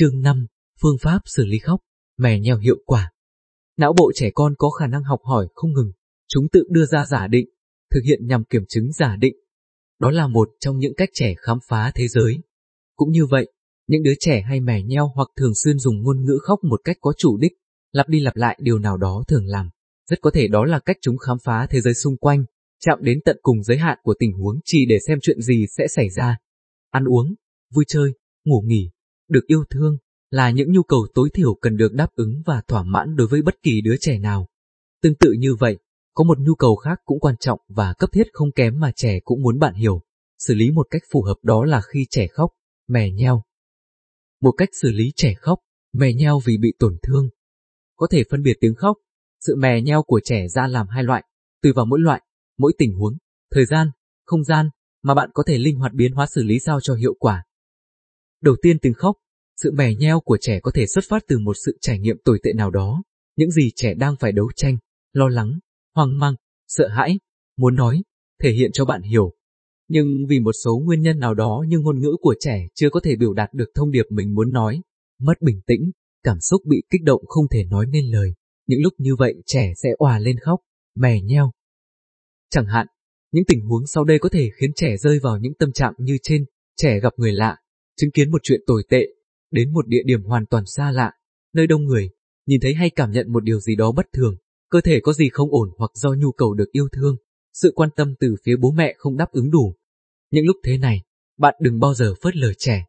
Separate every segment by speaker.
Speaker 1: Chương 5. Phương pháp xử lý khóc, mè nheo hiệu quả. Não bộ trẻ con có khả năng học hỏi không ngừng, chúng tự đưa ra giả định, thực hiện nhằm kiểm chứng giả định. Đó là một trong những cách trẻ khám phá thế giới. Cũng như vậy, những đứa trẻ hay mè nheo hoặc thường xuyên dùng ngôn ngữ khóc một cách có chủ đích, lặp đi lặp lại điều nào đó thường làm. Rất có thể đó là cách chúng khám phá thế giới xung quanh, chạm đến tận cùng giới hạn của tình huống chỉ để xem chuyện gì sẽ xảy ra. Ăn uống, vui chơi, ngủ nghỉ, được yêu thương, là những nhu cầu tối thiểu cần được đáp ứng và thỏa mãn đối với bất kỳ đứa trẻ nào. Tương tự như vậy, có một nhu cầu khác cũng quan trọng và cấp thiết không kém mà trẻ cũng muốn bạn hiểu. Xử lý một cách phù hợp đó là khi trẻ khóc, mè nheo. Một cách xử lý trẻ khóc, mè nheo vì bị tổn thương. Có thể phân biệt tiếng khóc, sự mè nheo của trẻ ra làm hai loại, tùy vào mỗi loại, mỗi tình huống, thời gian, không gian, mà bạn có thể linh hoạt biến hóa xử lý sao cho hiệu quả. Đầu tiên tiếng khóc, sự mè nheo của trẻ có thể xuất phát từ một sự trải nghiệm tồi tệ nào đó, những gì trẻ đang phải đấu tranh, lo lắng, hoang mang, sợ hãi, muốn nói, thể hiện cho bạn hiểu. Nhưng vì một số nguyên nhân nào đó nhưng ngôn ngữ của trẻ chưa có thể biểu đạt được thông điệp mình muốn nói, mất bình tĩnh, cảm xúc bị kích động không thể nói nên lời. Những lúc như vậy trẻ sẽ òa lên khóc, mè nheo. Chẳng hạn, những tình huống sau đây có thể khiến trẻ rơi vào những tâm trạng như trên, trẻ gặp người lạ, chứng kiến một chuyện tồi tệ, đến một địa điểm hoàn toàn xa lạ, nơi đông người, nhìn thấy hay cảm nhận một điều gì đó bất thường, cơ thể có gì không ổn hoặc do nhu cầu được yêu thương, sự quan tâm từ phía bố mẹ không đáp ứng đủ. Những lúc thế này, bạn đừng bao giờ phớt lờ trẻ.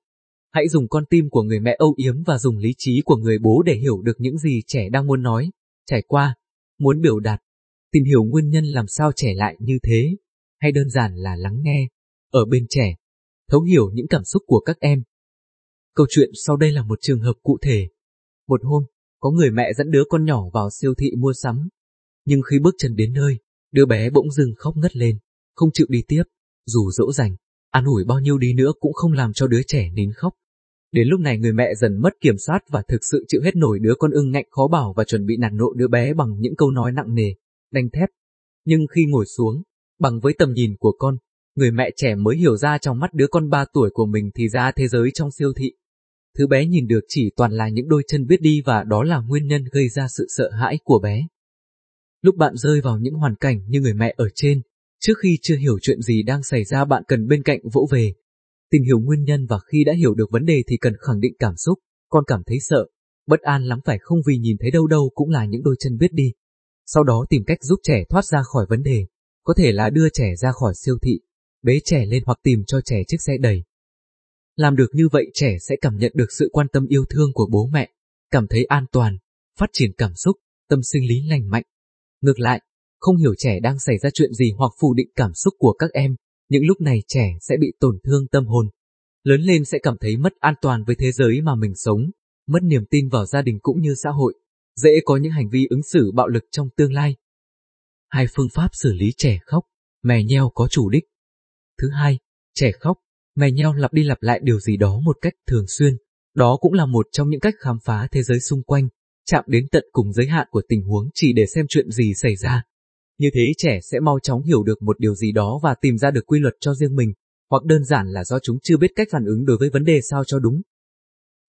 Speaker 1: Hãy dùng con tim của người mẹ âu yếm và dùng lý trí của người bố để hiểu được những gì trẻ đang muốn nói, trải qua, muốn biểu đạt, tìm hiểu nguyên nhân làm sao trẻ lại như thế, hay đơn giản là lắng nghe, ở bên trẻ, thấu hiểu những cảm xúc của các em. Câu chuyện sau đây là một trường hợp cụ thể. Một hôm, có người mẹ dẫn đứa con nhỏ vào siêu thị mua sắm. Nhưng khi bước chân đến nơi, đứa bé bỗng dưng khóc ngất lên, không chịu đi tiếp, dù dỗ dành, an ủi bao nhiêu đi nữa cũng không làm cho đứa trẻ nín khóc. Đến lúc này người mẹ dần mất kiểm soát và thực sự chịu hết nổi đứa con ưng ngạnh khó bảo và chuẩn bị nạt nộ đứa bé bằng những câu nói nặng nề, đanh thép. Nhưng khi ngồi xuống, bằng với tầm nhìn của con, người mẹ trẻ mới hiểu ra trong mắt đứa con 3 tuổi của mình thì ra thế giới trong siêu thị. Thứ bé nhìn được chỉ toàn là những đôi chân biết đi và đó là nguyên nhân gây ra sự sợ hãi của bé. Lúc bạn rơi vào những hoàn cảnh như người mẹ ở trên, trước khi chưa hiểu chuyện gì đang xảy ra bạn cần bên cạnh vỗ về. Tìm hiểu nguyên nhân và khi đã hiểu được vấn đề thì cần khẳng định cảm xúc, con cảm thấy sợ, bất an lắm phải không vì nhìn thấy đâu đâu cũng là những đôi chân biết đi. Sau đó tìm cách giúp trẻ thoát ra khỏi vấn đề, có thể là đưa trẻ ra khỏi siêu thị, bế trẻ lên hoặc tìm cho trẻ chiếc xe đẩy. Làm được như vậy trẻ sẽ cảm nhận được sự quan tâm yêu thương của bố mẹ, cảm thấy an toàn, phát triển cảm xúc, tâm sinh lý lành mạnh. Ngược lại, không hiểu trẻ đang xảy ra chuyện gì hoặc phủ định cảm xúc của các em, những lúc này trẻ sẽ bị tổn thương tâm hồn. Lớn lên sẽ cảm thấy mất an toàn với thế giới mà mình sống, mất niềm tin vào gia đình cũng như xã hội, dễ có những hành vi ứng xử bạo lực trong tương lai. Hai phương pháp xử lý trẻ khóc, mè nheo có chủ đích. Thứ hai, trẻ khóc, mè nheo lặp đi lặp lại điều gì đó một cách thường xuyên. Đó cũng là một trong những cách khám phá thế giới xung quanh, chạm đến tận cùng giới hạn của tình huống chỉ để xem chuyện gì xảy ra. Như thế trẻ sẽ mau chóng hiểu được một điều gì đó và tìm ra được quy luật cho riêng mình, hoặc đơn giản là do chúng chưa biết cách phản ứng đối với vấn đề sao cho đúng.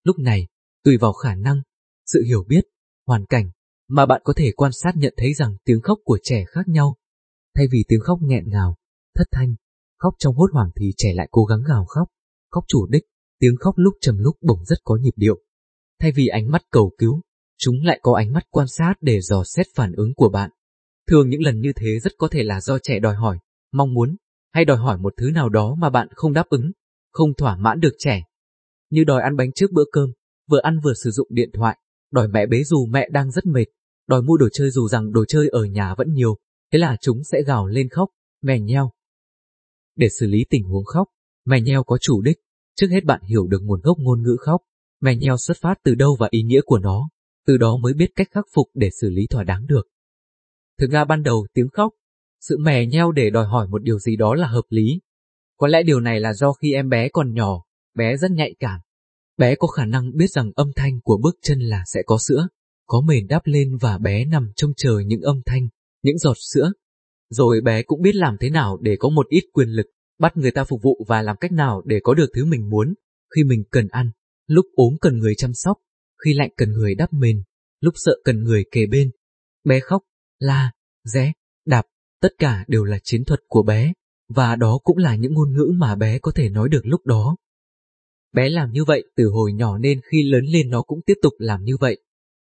Speaker 1: Lúc này, tùy vào khả năng, sự hiểu biết, hoàn cảnh, mà bạn có thể quan sát nhận thấy rằng tiếng khóc của trẻ khác nhau. Thay vì tiếng khóc nghẹn ngào, thất thanh, khóc trong hốt hoảng thì trẻ lại cố gắng gào khóc, khóc chủ đích, tiếng khóc lúc trầm lúc bổng rất có nhịp điệu. Thay vì ánh mắt cầu cứu, chúng lại có ánh mắt quan sát để dò xét phản ứng của bạn. Thường những lần như thế rất có thể là do trẻ đòi hỏi, mong muốn, hay đòi hỏi một thứ nào đó mà bạn không đáp ứng, không thỏa mãn được trẻ. Như đòi ăn bánh trước bữa cơm, vừa ăn vừa sử dụng điện thoại, đòi mẹ bế dù mẹ đang rất mệt, đòi mua đồ chơi dù rằng đồ chơi ở nhà vẫn nhiều, thế là chúng sẽ gào lên khóc, mè nheo. Để xử lý tình huống khóc, mè nheo có chủ đích, trước hết bạn hiểu được nguồn gốc ngôn ngữ khóc, mè nheo xuất phát từ đâu và ý nghĩa của nó, từ đó mới biết cách khắc phục để xử lý thỏa đáng được. Thực ra ban đầu tiếng khóc, sự mè nheo để đòi hỏi một điều gì đó là hợp lý. Có lẽ điều này là do khi em bé còn nhỏ, bé rất nhạy cảm. Bé có khả năng biết rằng âm thanh của bước chân là sẽ có sữa, có mền đáp lên và bé nằm trông chờ những âm thanh, những giọt sữa. Rồi bé cũng biết làm thế nào để có một ít quyền lực, bắt người ta phục vụ và làm cách nào để có được thứ mình muốn, khi mình cần ăn, lúc ốm cần người chăm sóc, khi lạnh cần người đắp mền, lúc sợ cần người kề bên. Bé khóc, la, ré, đạp, tất cả đều là chiến thuật của bé, và đó cũng là những ngôn ngữ mà bé có thể nói được lúc đó. Bé làm như vậy từ hồi nhỏ nên khi lớn lên nó cũng tiếp tục làm như vậy.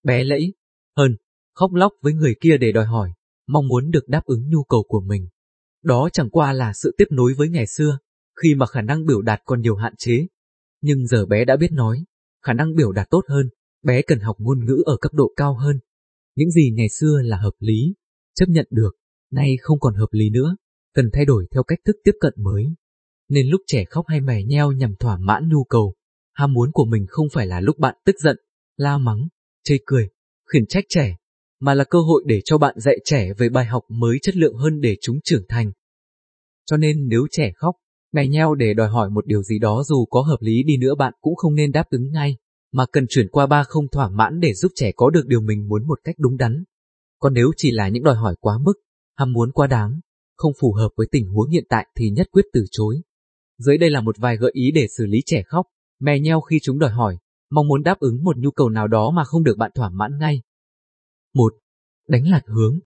Speaker 1: Bé lẫy, hơn, khóc lóc với người kia để đòi hỏi, mong muốn được đáp ứng nhu cầu của mình. Đó chẳng qua là sự tiếp nối với ngày xưa, khi mà khả năng biểu đạt còn nhiều hạn chế. Nhưng giờ bé đã biết nói, khả năng biểu đạt tốt hơn, bé cần học ngôn ngữ ở cấp độ cao hơn. Những gì ngày xưa là hợp lý, chấp nhận được, nay không còn hợp lý nữa, cần thay đổi theo cách thức tiếp cận mới. Nên lúc trẻ khóc hay mè nheo nhằm thỏa mãn nhu cầu, ham muốn của mình không phải là lúc bạn tức giận, la mắng, chê cười, khiển trách trẻ, mà là cơ hội để cho bạn dạy trẻ về bài học mới chất lượng hơn để chúng trưởng thành. Cho nên nếu trẻ khóc, mè nheo để đòi hỏi một điều gì đó dù có hợp lý đi nữa bạn cũng không nên đáp ứng ngay, mà cần chuyển qua ba không thỏa mãn để giúp trẻ có được điều mình muốn một cách đúng đắn. Còn nếu chỉ là những đòi hỏi quá mức, ham muốn quá đáng, không phù hợp với tình huống hiện tại thì nhất quyết từ chối. Dưới đây là một vài gợi ý để xử lý trẻ khóc, mè nheo khi chúng đòi hỏi, mong muốn đáp ứng một nhu cầu nào đó mà không được bạn thỏa mãn ngay. 1. Đánh lạc hướng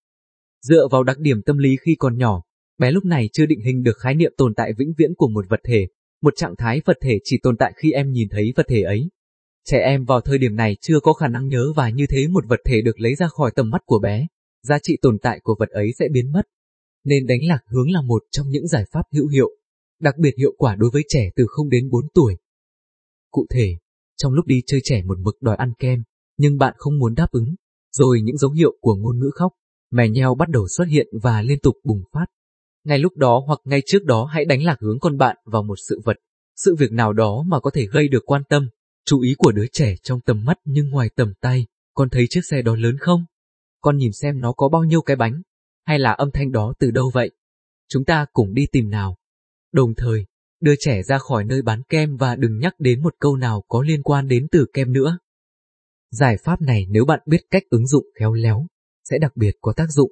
Speaker 1: Dựa vào đặc điểm tâm lý khi còn nhỏ, bé lúc này chưa định hình được khái niệm tồn tại vĩnh viễn của một vật thể, một trạng thái vật thể chỉ tồn tại khi em nhìn thấy vật thể ấy. Trẻ em vào thời điểm này chưa có khả năng nhớ và như thế một vật thể được lấy ra khỏi tầm mắt của bé, giá trị tồn tại của vật ấy sẽ biến mất. Nên đánh lạc hướng là một trong những giải pháp hữu hiệu, đặc biệt hiệu quả đối với trẻ từ 0 đến 4 tuổi. Cụ thể, trong lúc đi chơi trẻ một mực đòi ăn kem, nhưng bạn không muốn đáp ứng, rồi những dấu hiệu của ngôn ngữ khóc, mè nheo bắt đầu xuất hiện và liên tục bùng phát. Ngay lúc đó hoặc ngay trước đó hãy đánh lạc hướng con bạn vào một sự vật, sự việc nào đó mà có thể gây được quan tâm, chú ý của đứa trẻ trong tầm mắt nhưng ngoài tầm tay, con thấy chiếc xe đó lớn không? Con nhìn xem nó có bao nhiêu cái bánh, hay là âm thanh đó từ đâu vậy? Chúng ta cùng đi tìm nào. Đồng thời, đưa trẻ ra khỏi nơi bán kem và đừng nhắc đến một câu nào có liên quan đến từ kem nữa. Giải pháp này nếu bạn biết cách ứng dụng khéo léo, sẽ đặc biệt có tác dụng.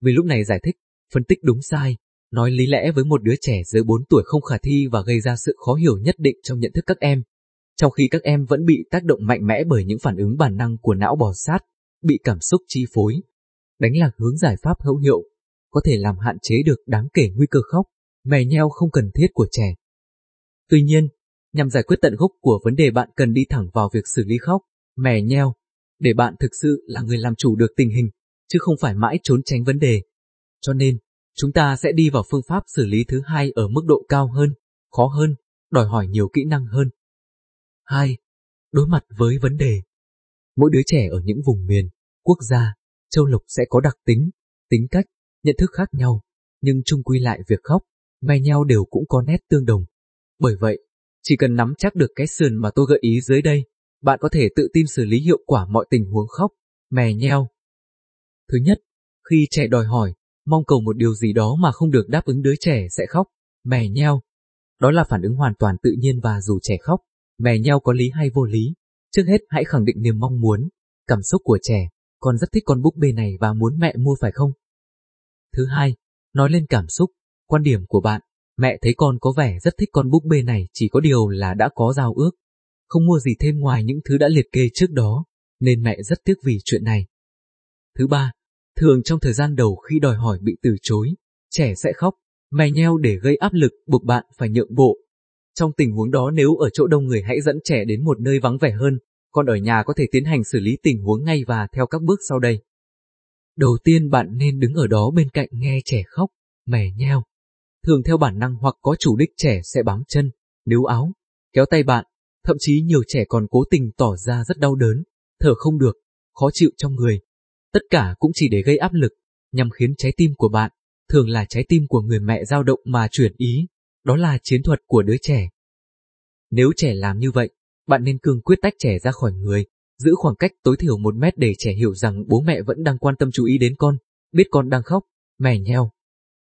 Speaker 1: Vì lúc này giải thích, phân tích đúng sai, nói lý lẽ với một đứa trẻ dưới 4 tuổi không khả thi và gây ra sự khó hiểu nhất định trong nhận thức các em. Trong khi các em vẫn bị tác động mạnh mẽ bởi những phản ứng bản năng của não bò sát, bị cảm xúc chi phối. Đánh lạc hướng giải pháp hữu hiệu, có thể làm hạn chế được đáng kể nguy cơ khóc, mè nheo không cần thiết của trẻ. Tuy nhiên, nhằm giải quyết tận gốc của vấn đề bạn cần đi thẳng vào việc xử lý khóc, mè nheo, để bạn thực sự là người làm chủ được tình hình, chứ không phải mãi trốn tránh vấn đề. Cho nên, chúng ta sẽ đi vào phương pháp xử lý thứ hai ở mức độ cao hơn, khó hơn, đòi hỏi nhiều kỹ năng hơn. 2. Đối mặt với vấn đề Mỗi đứa trẻ ở những vùng miền, quốc gia, châu lục sẽ có đặc tính, tính cách, nhận thức khác nhau, nhưng chung quy lại việc khóc, me nhau đều cũng có nét tương đồng. Bởi vậy, chỉ cần nắm chắc được cái sườn mà tôi gợi ý dưới đây, bạn có thể tự tin xử lý hiệu quả mọi tình huống khóc, mè nheo. Thứ nhất, khi trẻ đòi hỏi, mong cầu một điều gì đó mà không được đáp ứng đứa trẻ sẽ khóc, mè nheo. Đó là phản ứng hoàn toàn tự nhiên và dù trẻ khóc, mè nheo có lý hay vô lý. Trước hết hãy khẳng định niềm mong muốn, cảm xúc của trẻ, con rất thích con búp bê này và muốn mẹ mua phải không? Thứ hai, nói lên cảm xúc, quan điểm của bạn, mẹ thấy con có vẻ rất thích con búp bê này chỉ có điều là đã có giao ước, không mua gì thêm ngoài những thứ đã liệt kê trước đó, nên mẹ rất tiếc vì chuyện này. Thứ ba, thường trong thời gian đầu khi đòi hỏi bị từ chối, trẻ sẽ khóc, mè nheo để gây áp lực buộc bạn phải nhượng bộ. Trong tình huống đó nếu ở chỗ đông người hãy dẫn trẻ đến một nơi vắng vẻ hơn, còn ở nhà có thể tiến hành xử lý tình huống ngay và theo các bước sau đây. Đầu tiên bạn nên đứng ở đó bên cạnh nghe trẻ khóc, mè nheo. Thường theo bản năng hoặc có chủ đích trẻ sẽ bám chân, níu áo, kéo tay bạn, thậm chí nhiều trẻ còn cố tình tỏ ra rất đau đớn, thở không được, khó chịu trong người. Tất cả cũng chỉ để gây áp lực, nhằm khiến trái tim của bạn, thường là trái tim của người mẹ dao động mà chuyển ý, đó là chiến thuật của đứa trẻ. Nếu trẻ làm như vậy, bạn nên cương quyết tách trẻ ra khỏi người, giữ khoảng cách tối thiểu một mét để trẻ hiểu rằng bố mẹ vẫn đang quan tâm chú ý đến con, biết con đang khóc, mè nheo.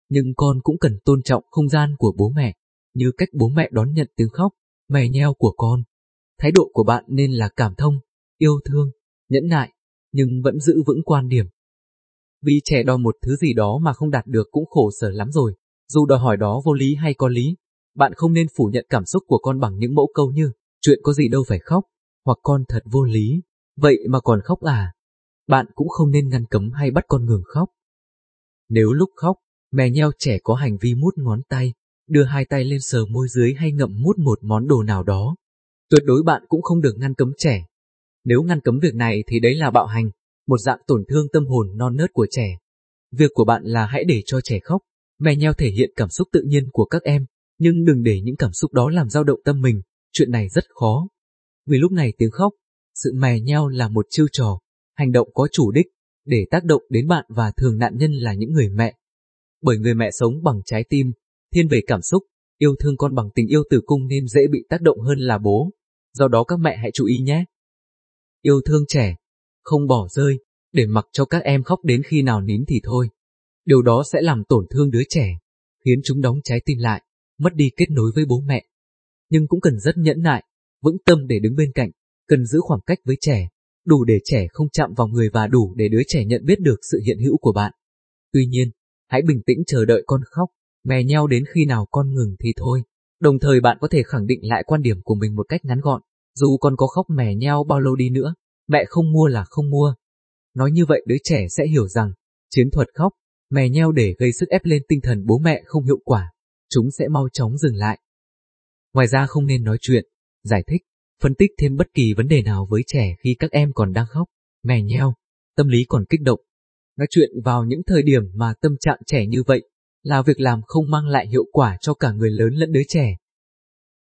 Speaker 1: Nhưng con cũng cần tôn trọng không gian của bố mẹ, như cách bố mẹ đón nhận tiếng khóc, mè nheo của con. Thái độ của bạn nên là cảm thông, yêu thương, nhẫn nại, nhưng vẫn giữ vững quan điểm. Vì trẻ đòi một thứ gì đó mà không đạt được cũng khổ sở lắm rồi, dù đòi hỏi đó vô lý hay có lý, bạn không nên phủ nhận cảm xúc của con bằng những mẫu câu như chuyện có gì đâu phải khóc, hoặc con thật vô lý, vậy mà còn khóc à? Bạn cũng không nên ngăn cấm hay bắt con ngừng khóc. Nếu lúc khóc, mè nheo trẻ có hành vi mút ngón tay, đưa hai tay lên sờ môi dưới hay ngậm mút một món đồ nào đó, tuyệt đối bạn cũng không được ngăn cấm trẻ. Nếu ngăn cấm việc này thì đấy là bạo hành, một dạng tổn thương tâm hồn non nớt của trẻ. Việc của bạn là hãy để cho trẻ khóc, mè nheo thể hiện cảm xúc tự nhiên của các em, nhưng đừng để những cảm xúc đó làm dao động tâm mình, chuyện này rất khó. Vì lúc này tiếng khóc, sự mè nheo là một chiêu trò, hành động có chủ đích, để tác động đến bạn và thường nạn nhân là những người mẹ. Bởi người mẹ sống bằng trái tim, thiên về cảm xúc, yêu thương con bằng tình yêu tử cung nên dễ bị tác động hơn là bố. Do đó các mẹ hãy chú ý nhé. Yêu thương trẻ, không bỏ rơi, để mặc cho các em khóc đến khi nào nín thì thôi. Điều đó sẽ làm tổn thương đứa trẻ, khiến chúng đóng trái tim lại, mất đi kết nối với bố mẹ. Nhưng cũng cần rất nhẫn nại, vững tâm để đứng bên cạnh, cần giữ khoảng cách với trẻ, đủ để trẻ không chạm vào người và đủ để đứa trẻ nhận biết được sự hiện hữu của bạn. Tuy nhiên, hãy bình tĩnh chờ đợi con khóc, mè nhau đến khi nào con ngừng thì thôi. Đồng thời bạn có thể khẳng định lại quan điểm của mình một cách ngắn gọn, dù con có khóc mè nheo bao lâu đi nữa, mẹ không mua là không mua. Nói như vậy đứa trẻ sẽ hiểu rằng, chiến thuật khóc, mè nheo để gây sức ép lên tinh thần bố mẹ không hiệu quả, chúng sẽ mau chóng dừng lại. Ngoài ra không nên nói chuyện, giải thích, phân tích thêm bất kỳ vấn đề nào với trẻ khi các em còn đang khóc, mè nheo, tâm lý còn kích động. Nói chuyện vào những thời điểm mà tâm trạng trẻ như vậy là việc làm không mang lại hiệu quả cho cả người lớn lẫn đứa trẻ.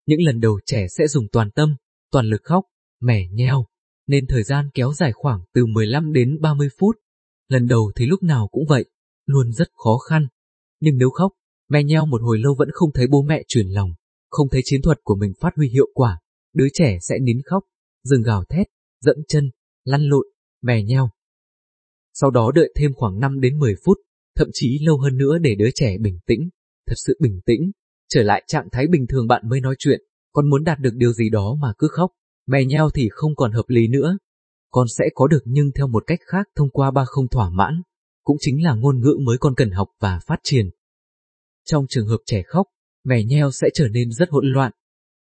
Speaker 1: Những lần đầu trẻ sẽ dùng toàn tâm, toàn lực khóc, mẻ nheo, nên thời gian kéo dài khoảng từ 15 đến 30 phút. Lần đầu thì lúc nào cũng vậy, luôn rất khó khăn. Nhưng nếu khóc, mè nheo một hồi lâu vẫn không thấy bố mẹ chuyển lòng, không thấy chiến thuật của mình phát huy hiệu quả, đứa trẻ sẽ nín khóc, dừng gào thét, dẫm chân, lăn lộn, mè nheo. Sau đó đợi thêm khoảng 5 đến 10 phút, thậm chí lâu hơn nữa để đứa trẻ bình tĩnh, thật sự bình tĩnh, trở lại trạng thái bình thường bạn mới nói chuyện, con muốn đạt được điều gì đó mà cứ khóc, mè nheo thì không còn hợp lý nữa. Con sẽ có được nhưng theo một cách khác thông qua ba không thỏa mãn, cũng chính là ngôn ngữ mới con cần học và phát triển. Trong trường hợp trẻ khóc, mè nheo sẽ trở nên rất hỗn loạn.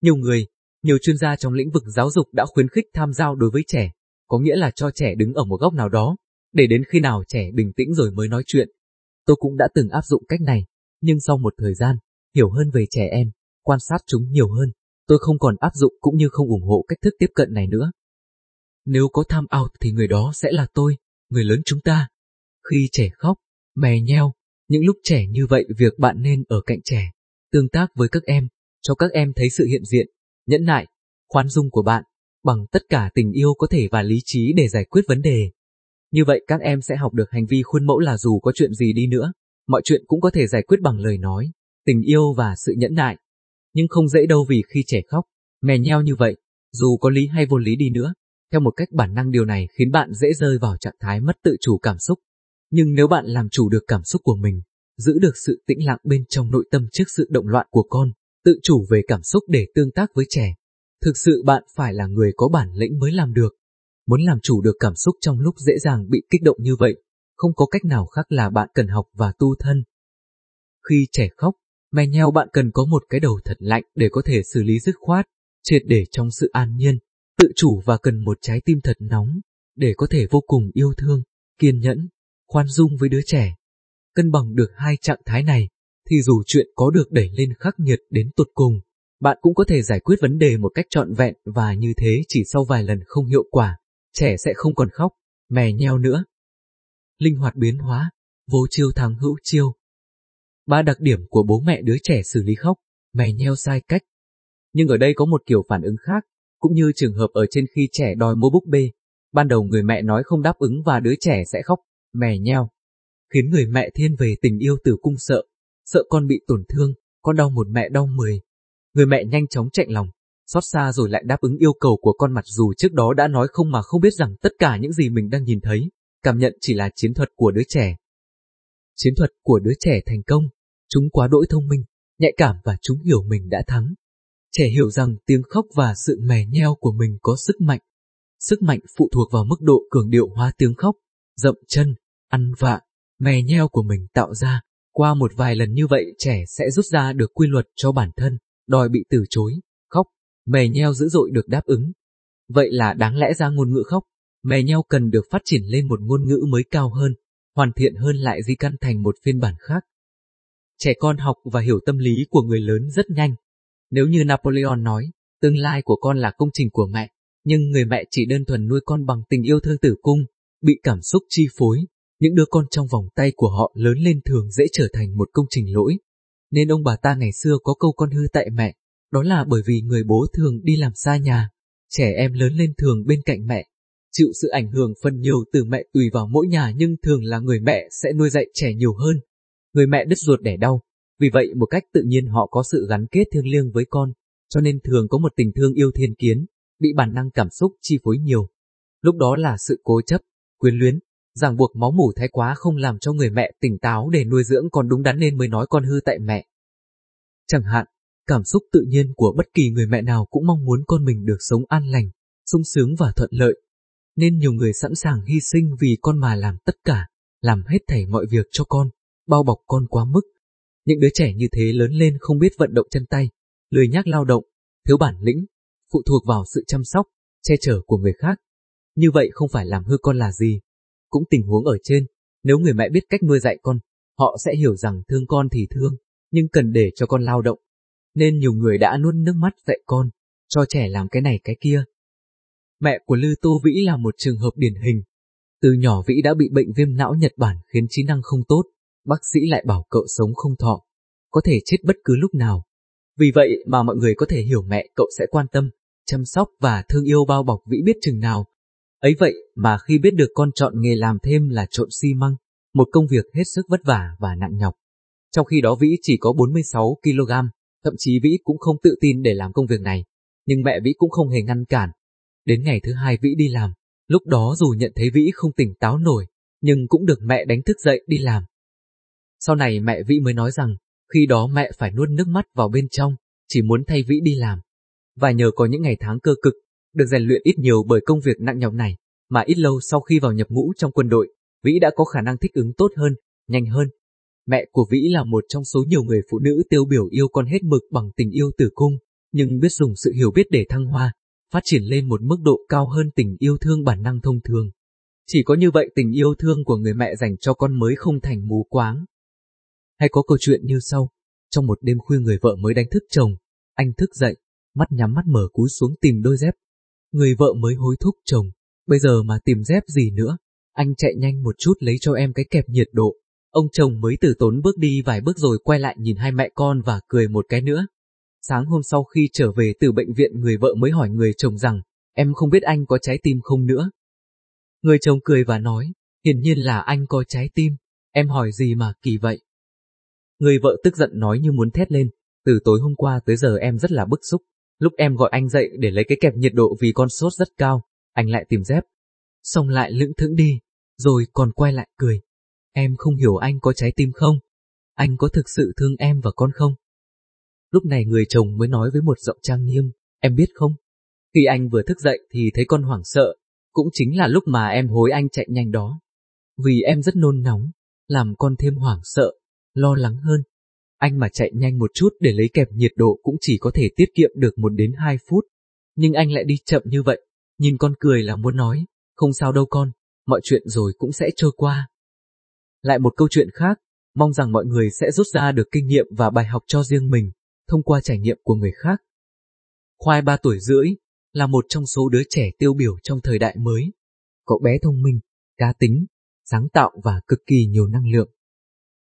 Speaker 1: Nhiều người, nhiều chuyên gia trong lĩnh vực giáo dục đã khuyến khích tham giao đối với trẻ, có nghĩa là cho trẻ đứng ở một góc nào đó, để đến khi nào trẻ bình tĩnh rồi mới nói chuyện. Tôi cũng đã từng áp dụng cách này, nhưng sau một thời gian, hiểu hơn về trẻ em, quan sát chúng nhiều hơn, tôi không còn áp dụng cũng như không ủng hộ cách thức tiếp cận này nữa. Nếu có tham out thì người đó sẽ là tôi, người lớn chúng ta. Khi trẻ khóc, mè nheo, những lúc trẻ như vậy việc bạn nên ở cạnh trẻ, tương tác với các em, cho các em thấy sự hiện diện, nhẫn nại, khoan dung của bạn, bằng tất cả tình yêu có thể và lý trí để giải quyết vấn đề. Như vậy các em sẽ học được hành vi khuôn mẫu là dù có chuyện gì đi nữa, mọi chuyện cũng có thể giải quyết bằng lời nói, tình yêu và sự nhẫn nại. Nhưng không dễ đâu vì khi trẻ khóc, mè nheo như vậy, dù có lý hay vô lý đi nữa, theo một cách bản năng điều này khiến bạn dễ rơi vào trạng thái mất tự chủ cảm xúc. Nhưng nếu bạn làm chủ được cảm xúc của mình, giữ được sự tĩnh lặng bên trong nội tâm trước sự động loạn của con, tự chủ về cảm xúc để tương tác với trẻ, thực sự bạn phải là người có bản lĩnh mới làm được. Muốn làm chủ được cảm xúc trong lúc dễ dàng bị kích động như vậy, không có cách nào khác là bạn cần học và tu thân. Khi trẻ khóc, mè nheo bạn cần có một cái đầu thật lạnh để có thể xử lý dứt khoát, triệt để trong sự an nhiên, tự chủ và cần một trái tim thật nóng, để có thể vô cùng yêu thương, kiên nhẫn, khoan dung với đứa trẻ. Cân bằng được hai trạng thái này, thì dù chuyện có được đẩy lên khắc nghiệt đến tột cùng, bạn cũng có thể giải quyết vấn đề một cách trọn vẹn và như thế chỉ sau vài lần không hiệu quả, trẻ sẽ không còn khóc, mè nheo nữa. Linh hoạt biến hóa, vô chiêu thắng hữu chiêu. Ba đặc điểm của bố mẹ đứa trẻ xử lý khóc, mè nheo sai cách. Nhưng ở đây có một kiểu phản ứng khác, cũng như trường hợp ở trên khi trẻ đòi mua búp bê. Ban đầu người mẹ nói không đáp ứng và đứa trẻ sẽ khóc, mè nheo. Khiến người mẹ thiên về tình yêu từ cung sợ, sợ con bị tổn thương, con đau một mẹ đau mười. Người mẹ nhanh chóng chạy lòng, xót xa rồi lại đáp ứng yêu cầu của con mặt dù trước đó đã nói không mà không biết rằng tất cả những gì mình đang nhìn thấy, cảm nhận chỉ là chiến thuật của đứa trẻ. Chiến thuật của đứa trẻ thành công, chúng quá đỗi thông minh, nhạy cảm và chúng hiểu mình đã thắng. Trẻ hiểu rằng tiếng khóc và sự mè nheo của mình có sức mạnh. Sức mạnh phụ thuộc vào mức độ cường điệu hóa tiếng khóc, dậm chân, ăn vạ, mè nheo của mình tạo ra. Qua một vài lần như vậy trẻ sẽ rút ra được quy luật cho bản thân, đòi bị từ chối, mề mè nheo dữ dội được đáp ứng. Vậy là đáng lẽ ra ngôn ngữ khóc, mè nheo cần được phát triển lên một ngôn ngữ mới cao hơn, hoàn thiện hơn lại di căn thành một phiên bản khác. Trẻ con học và hiểu tâm lý của người lớn rất nhanh. Nếu như Napoleon nói, tương lai của con là công trình của mẹ, nhưng người mẹ chỉ đơn thuần nuôi con bằng tình yêu thương tử cung, bị cảm xúc chi phối, những đứa con trong vòng tay của họ lớn lên thường dễ trở thành một công trình lỗi. Nên ông bà ta ngày xưa có câu con hư tại mẹ, đó là bởi vì người bố thường đi làm xa nhà, trẻ em lớn lên thường bên cạnh mẹ, chịu sự ảnh hưởng phần nhiều từ mẹ tùy vào mỗi nhà nhưng thường là người mẹ sẽ nuôi dạy trẻ nhiều hơn. Người mẹ đứt ruột đẻ đau, vì vậy một cách tự nhiên họ có sự gắn kết thiêng liêng với con, cho nên thường có một tình thương yêu thiên kiến, bị bản năng cảm xúc chi phối nhiều. Lúc đó là sự cố chấp, quyến luyến, ràng buộc máu mủ thái quá không làm cho người mẹ tỉnh táo để nuôi dưỡng con đúng đắn nên mới nói con hư tại mẹ. Chẳng hạn, cảm xúc tự nhiên của bất kỳ người mẹ nào cũng mong muốn con mình được sống an lành, sung sướng và thuận lợi. Nên nhiều người sẵn sàng hy sinh vì con mà làm tất cả, làm hết thảy mọi việc cho con, bao bọc con quá mức. Những đứa trẻ như thế lớn lên không biết vận động chân tay, lười nhác lao động, thiếu bản lĩnh, phụ thuộc vào sự chăm sóc, che chở của người khác. Như vậy không phải làm hư con là gì. Cũng tình huống ở trên, nếu người mẹ biết cách nuôi dạy con, họ sẽ hiểu rằng thương con thì thương, nhưng cần để cho con lao động. Nên nhiều người đã nuốt nước mắt dạy con, cho trẻ làm cái này cái kia. Mẹ của Lư Tô Vĩ là một trường hợp điển hình. Từ nhỏ Vĩ đã bị bệnh viêm não Nhật Bản khiến trí năng không tốt, bác sĩ lại bảo cậu sống không thọ, có thể chết bất cứ lúc nào. Vì vậy mà mọi người có thể hiểu mẹ cậu sẽ quan tâm, chăm sóc và thương yêu bao bọc Vĩ biết chừng nào. Ấy vậy mà khi biết được con chọn nghề làm thêm là trộn xi măng, một công việc hết sức vất vả và nặng nhọc. Trong khi đó Vĩ chỉ có 46 kg, thậm chí Vĩ cũng không tự tin để làm công việc này, nhưng mẹ Vĩ cũng không hề ngăn cản. Đến ngày thứ hai Vĩ đi làm, lúc đó dù nhận thấy Vĩ không tỉnh táo nổi, nhưng cũng được mẹ đánh thức dậy đi làm. Sau này mẹ Vĩ mới nói rằng, khi đó mẹ phải nuốt nước mắt vào bên trong, chỉ muốn thay Vĩ đi làm. Và nhờ có những ngày tháng cơ cực, được rèn luyện ít nhiều bởi công việc nặng nhọc này, mà ít lâu sau khi vào nhập ngũ trong quân đội, Vĩ đã có khả năng thích ứng tốt hơn, nhanh hơn. Mẹ của Vĩ là một trong số nhiều người phụ nữ tiêu biểu yêu con hết mực bằng tình yêu tử cung, nhưng biết dùng sự hiểu biết để thăng hoa, phát triển lên một mức độ cao hơn tình yêu thương bản năng thông thường. Chỉ có như vậy tình yêu thương của người mẹ dành cho con mới không thành mù quáng, hay có câu chuyện như sau, trong một đêm khuya người vợ mới đánh thức chồng, anh thức dậy, mắt nhắm mắt mở cúi xuống tìm đôi dép. Người vợ mới hối thúc chồng, bây giờ mà tìm dép gì nữa, anh chạy nhanh một chút lấy cho em cái kẹp nhiệt độ. Ông chồng mới từ tốn bước đi vài bước rồi quay lại nhìn hai mẹ con và cười một cái nữa. Sáng hôm sau khi trở về từ bệnh viện người vợ mới hỏi người chồng rằng, em không biết anh có trái tim không nữa. Người chồng cười và nói, hiển nhiên là anh có trái tim, em hỏi gì mà kỳ vậy. Người vợ tức giận nói như muốn thét lên, từ tối hôm qua tới giờ em rất là bức xúc, lúc em gọi anh dậy để lấy cái kẹp nhiệt độ vì con sốt rất cao, anh lại tìm dép. Xong lại lững thững đi, rồi còn quay lại cười. Em không hiểu anh có trái tim không? Anh có thực sự thương em và con không? Lúc này người chồng mới nói với một giọng trang nghiêm, em biết không? Khi anh vừa thức dậy thì thấy con hoảng sợ, cũng chính là lúc mà em hối anh chạy nhanh đó. Vì em rất nôn nóng, làm con thêm hoảng sợ, lo lắng hơn. Anh mà chạy nhanh một chút để lấy kẹp nhiệt độ cũng chỉ có thể tiết kiệm được một đến hai phút. Nhưng anh lại đi chậm như vậy, nhìn con cười là muốn nói, không sao đâu con, mọi chuyện rồi cũng sẽ trôi qua. Lại một câu chuyện khác, mong rằng mọi người sẽ rút ra được kinh nghiệm và bài học cho riêng mình, thông qua trải nghiệm của người khác. Khoai 3 tuổi rưỡi, là một trong số đứa trẻ tiêu biểu trong thời đại mới. Cậu bé thông minh, cá tính, sáng tạo và cực kỳ nhiều năng lượng.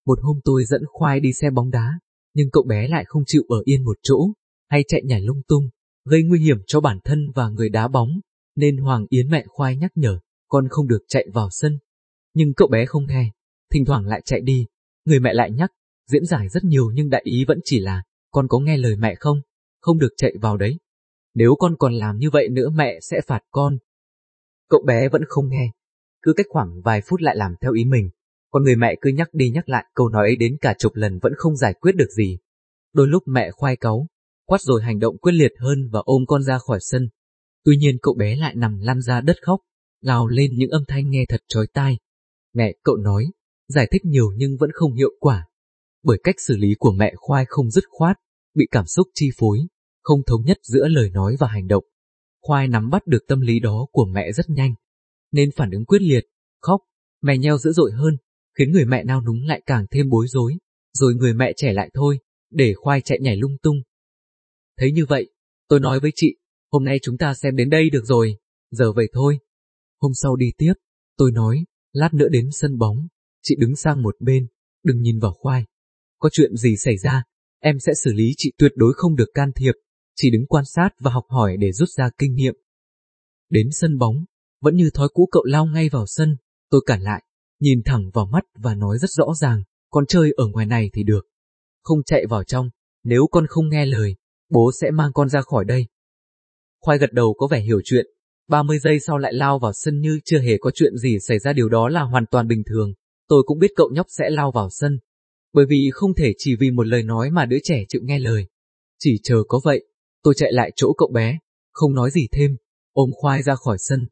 Speaker 1: Một hôm tôi dẫn khoai đi xe bóng đá, nhưng cậu bé lại không chịu ở yên một chỗ, hay chạy nhảy lung tung, gây nguy hiểm cho bản thân và người đá bóng, nên Hoàng Yến mẹ khoai nhắc nhở, con không được chạy vào sân. Nhưng cậu bé không nghe, thỉnh thoảng lại chạy đi, người mẹ lại nhắc, diễn giải rất nhiều nhưng đại ý vẫn chỉ là, con có nghe lời mẹ không, không được chạy vào đấy. Nếu con còn làm như vậy nữa mẹ sẽ phạt con. Cậu bé vẫn không nghe, cứ cách khoảng vài phút lại làm theo ý mình, còn người mẹ cứ nhắc đi nhắc lại câu nói ấy đến cả chục lần vẫn không giải quyết được gì. Đôi lúc mẹ khoai cáu, quát rồi hành động quyết liệt hơn và ôm con ra khỏi sân. Tuy nhiên cậu bé lại nằm lăn ra đất khóc, gào lên những âm thanh nghe thật trói tai. Mẹ cậu nói, giải thích nhiều nhưng vẫn không hiệu quả. Bởi cách xử lý của mẹ khoai không dứt khoát, bị cảm xúc chi phối, không thống nhất giữa lời nói và hành động. Khoai nắm bắt được tâm lý đó của mẹ rất nhanh, nên phản ứng quyết liệt, khóc, mẹ nheo dữ dội hơn, khiến người mẹ nao núng lại càng thêm bối rối, rồi người mẹ trẻ lại thôi, để khoai chạy nhảy lung tung. Thấy như vậy, tôi nói với chị, hôm nay chúng ta xem đến đây được rồi, giờ về thôi. Hôm sau đi tiếp, tôi nói, lát nữa đến sân bóng, chị đứng sang một bên, đừng nhìn vào khoai. Có chuyện gì xảy ra, em sẽ xử lý chị tuyệt đối không được can thiệp, chỉ đứng quan sát và học hỏi để rút ra kinh nghiệm. Đến sân bóng, vẫn như thói cũ cậu lao ngay vào sân, tôi cản lại, nhìn thẳng vào mắt và nói rất rõ ràng, con chơi ở ngoài này thì được. Không chạy vào trong, nếu con không nghe lời, bố sẽ mang con ra khỏi đây. Khoai gật đầu có vẻ hiểu chuyện, 30 giây sau lại lao vào sân như chưa hề có chuyện gì xảy ra điều đó là hoàn toàn bình thường. Tôi cũng biết cậu nhóc sẽ lao vào sân, bởi vì không thể chỉ vì một lời nói mà đứa trẻ chịu nghe lời. Chỉ chờ có vậy, tôi chạy lại chỗ cậu bé, không nói gì thêm, ôm khoai ra khỏi sân.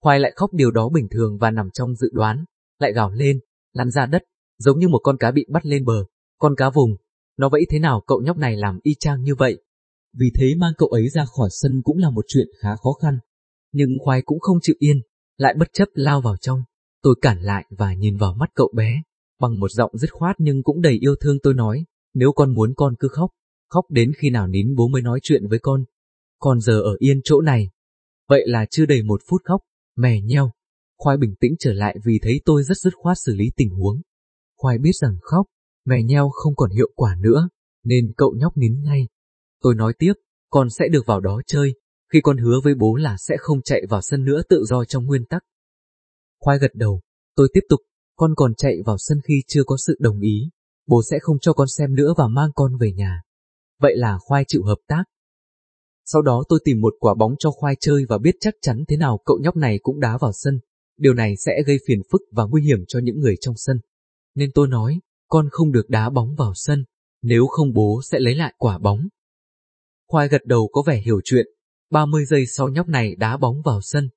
Speaker 1: Khoai lại khóc điều đó bình thường và nằm trong dự đoán, lại gào lên, lăn ra đất, giống như một con cá bị bắt lên bờ, con cá vùng. Nó vẫy thế nào cậu nhóc này làm y chang như vậy. Vì thế mang cậu ấy ra khỏi sân cũng là một chuyện khá khó khăn. Nhưng khoai cũng không chịu yên, lại bất chấp lao vào trong. Tôi cản lại và nhìn vào mắt cậu bé, bằng một giọng dứt khoát nhưng cũng đầy yêu thương tôi nói, nếu con muốn con cứ khóc, khóc đến khi nào nín bố mới nói chuyện với con. Còn giờ ở yên chỗ này. Vậy là chưa đầy một phút khóc, mè nheo. Khoai bình tĩnh trở lại vì thấy tôi rất dứt khoát xử lý tình huống. Khoai biết rằng khóc, mè nheo không còn hiệu quả nữa, nên cậu nhóc nín ngay. Tôi nói tiếp, con sẽ được vào đó chơi, khi con hứa với bố là sẽ không chạy vào sân nữa tự do trong nguyên tắc. Khoai gật đầu, tôi tiếp tục, con còn chạy vào sân khi chưa có sự đồng ý, bố sẽ không cho con xem nữa và mang con về nhà. Vậy là Khoai chịu hợp tác. Sau đó tôi tìm một quả bóng cho Khoai chơi và biết chắc chắn thế nào cậu nhóc này cũng đá vào sân. Điều này sẽ gây phiền phức và nguy hiểm cho những người trong sân. Nên tôi nói, con không được đá bóng vào sân, nếu không bố sẽ lấy lại quả bóng. Khoai gật đầu có vẻ hiểu chuyện, 30 giây sau nhóc này đá bóng vào sân.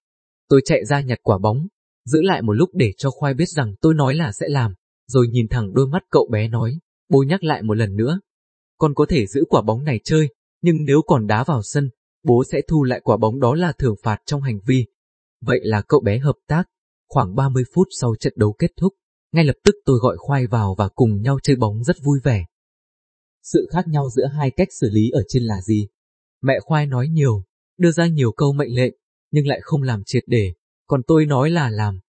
Speaker 1: Tôi chạy ra nhặt quả bóng, giữ lại một lúc để cho Khoai biết rằng tôi nói là sẽ làm, rồi nhìn thẳng đôi mắt cậu bé nói, bố nhắc lại một lần nữa. Con có thể giữ quả bóng này chơi, nhưng nếu còn đá vào sân, bố sẽ thu lại quả bóng đó là thưởng phạt trong hành vi. Vậy là cậu bé hợp tác. Khoảng 30 phút sau trận đấu kết thúc, ngay lập tức tôi gọi Khoai vào và cùng nhau chơi bóng rất vui vẻ. Sự khác nhau giữa hai cách xử lý ở trên là gì? Mẹ Khoai nói nhiều, đưa ra nhiều câu mệnh lệnh, nhưng lại không làm triệt để, còn tôi nói là làm.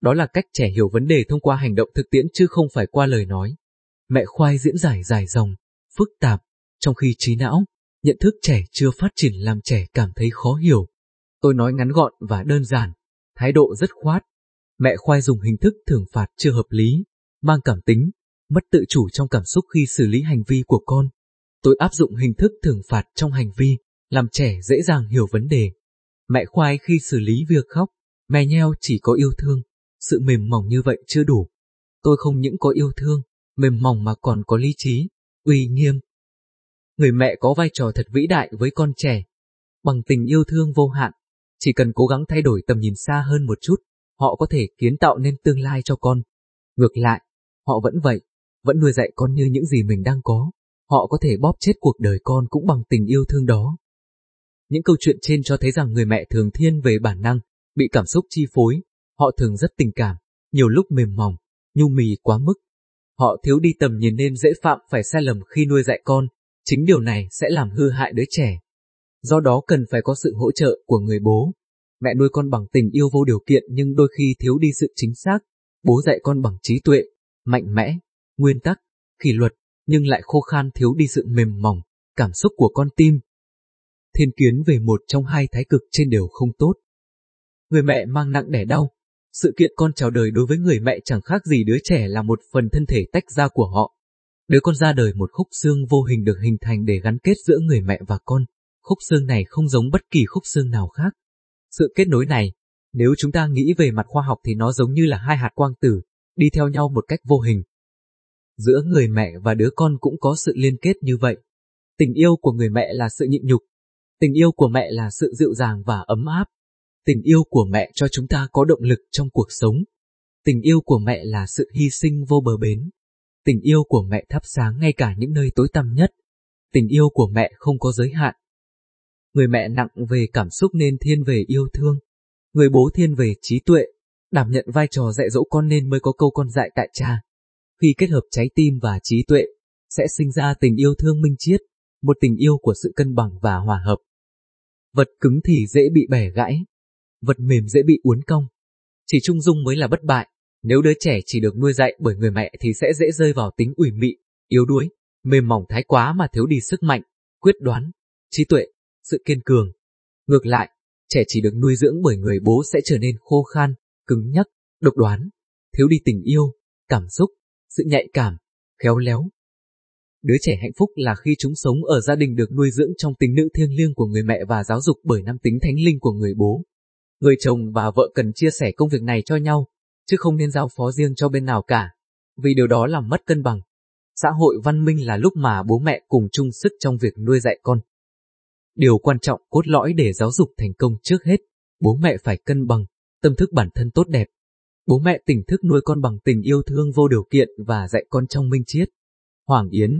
Speaker 1: Đó là cách trẻ hiểu vấn đề thông qua hành động thực tiễn chứ không phải qua lời nói. Mẹ khoai diễn giải dài dòng, phức tạp, trong khi trí não, nhận thức trẻ chưa phát triển làm trẻ cảm thấy khó hiểu. Tôi nói ngắn gọn và đơn giản, thái độ rất khoát. Mẹ khoai dùng hình thức thưởng phạt chưa hợp lý, mang cảm tính, mất tự chủ trong cảm xúc khi xử lý hành vi của con. Tôi áp dụng hình thức thưởng phạt trong hành vi, làm trẻ dễ dàng hiểu vấn đề. Mẹ khoai khi xử lý việc khóc, mè nheo chỉ có yêu thương, sự mềm mỏng như vậy chưa đủ. Tôi không những có yêu thương, mềm mỏng mà còn có lý trí, uy nghiêm. Người mẹ có vai trò thật vĩ đại với con trẻ. Bằng tình yêu thương vô hạn, chỉ cần cố gắng thay đổi tầm nhìn xa hơn một chút, họ có thể kiến tạo nên tương lai cho con. Ngược lại, họ vẫn vậy, vẫn nuôi dạy con như những gì mình đang có. Họ có thể bóp chết cuộc đời con cũng bằng tình yêu thương đó. Những câu chuyện trên cho thấy rằng người mẹ thường thiên về bản năng, bị cảm xúc chi phối, họ thường rất tình cảm, nhiều lúc mềm mỏng, nhu mì quá mức. Họ thiếu đi tầm nhìn nên dễ phạm phải sai lầm khi nuôi dạy con, chính điều này sẽ làm hư hại đứa trẻ. Do đó cần phải có sự hỗ trợ của người bố. Mẹ nuôi con bằng tình yêu vô điều kiện nhưng đôi khi thiếu đi sự chính xác, bố dạy con bằng trí tuệ, mạnh mẽ, nguyên tắc, kỷ luật, nhưng lại khô khan thiếu đi sự mềm mỏng, cảm xúc của con tim. Thiên kiến về một trong hai thái cực trên đều không tốt người mẹ mang nặng đẻ đau. Sự kiện con chào đời đối với người mẹ chẳng khác gì đứa trẻ là một phần thân thể tách ra của họ. Đứa con ra đời một khúc xương vô hình được hình thành để gắn kết giữa người mẹ và con. Khúc xương này không giống bất kỳ khúc xương nào khác. Sự kết nối này, nếu chúng ta nghĩ về mặt khoa học thì nó giống như là hai hạt quang tử, đi theo nhau một cách vô hình. Giữa người mẹ và đứa con cũng có sự liên kết như vậy. Tình yêu của người mẹ là sự nhịn nhục. Tình yêu của mẹ là sự dịu dàng và ấm áp. Tình yêu của mẹ cho chúng ta có động lực trong cuộc sống. Tình yêu của mẹ là sự hy sinh vô bờ bến. Tình yêu của mẹ thắp sáng ngay cả những nơi tối tăm nhất. Tình yêu của mẹ không có giới hạn. Người mẹ nặng về cảm xúc nên thiên về yêu thương. Người bố thiên về trí tuệ, đảm nhận vai trò dạy dỗ con nên mới có câu con dạy tại cha. Khi kết hợp trái tim và trí tuệ, sẽ sinh ra tình yêu thương minh triết, một tình yêu của sự cân bằng và hòa hợp. Vật cứng thì dễ bị bẻ gãy, vật mềm dễ bị uốn cong. Chỉ trung dung mới là bất bại, nếu đứa trẻ chỉ được nuôi dạy bởi người mẹ thì sẽ dễ rơi vào tính ủy mị, yếu đuối, mềm mỏng thái quá mà thiếu đi sức mạnh, quyết đoán, trí tuệ, sự kiên cường. Ngược lại, trẻ chỉ được nuôi dưỡng bởi người bố sẽ trở nên khô khan, cứng nhắc, độc đoán, thiếu đi tình yêu, cảm xúc, sự nhạy cảm, khéo léo. Đứa trẻ hạnh phúc là khi chúng sống ở gia đình được nuôi dưỡng trong tình nữ thiêng liêng của người mẹ và giáo dục bởi nam tính thánh linh của người bố. Người chồng và vợ cần chia sẻ công việc này cho nhau, chứ không nên giao phó riêng cho bên nào cả, vì điều đó làm mất cân bằng. Xã hội văn minh là lúc mà bố mẹ cùng chung sức trong việc nuôi dạy con. Điều quan trọng cốt lõi để giáo dục thành công trước hết, bố mẹ phải cân bằng, tâm thức bản thân tốt đẹp. Bố mẹ tỉnh thức nuôi con bằng tình yêu thương vô điều kiện và dạy con trong minh triết. Hoàng Yến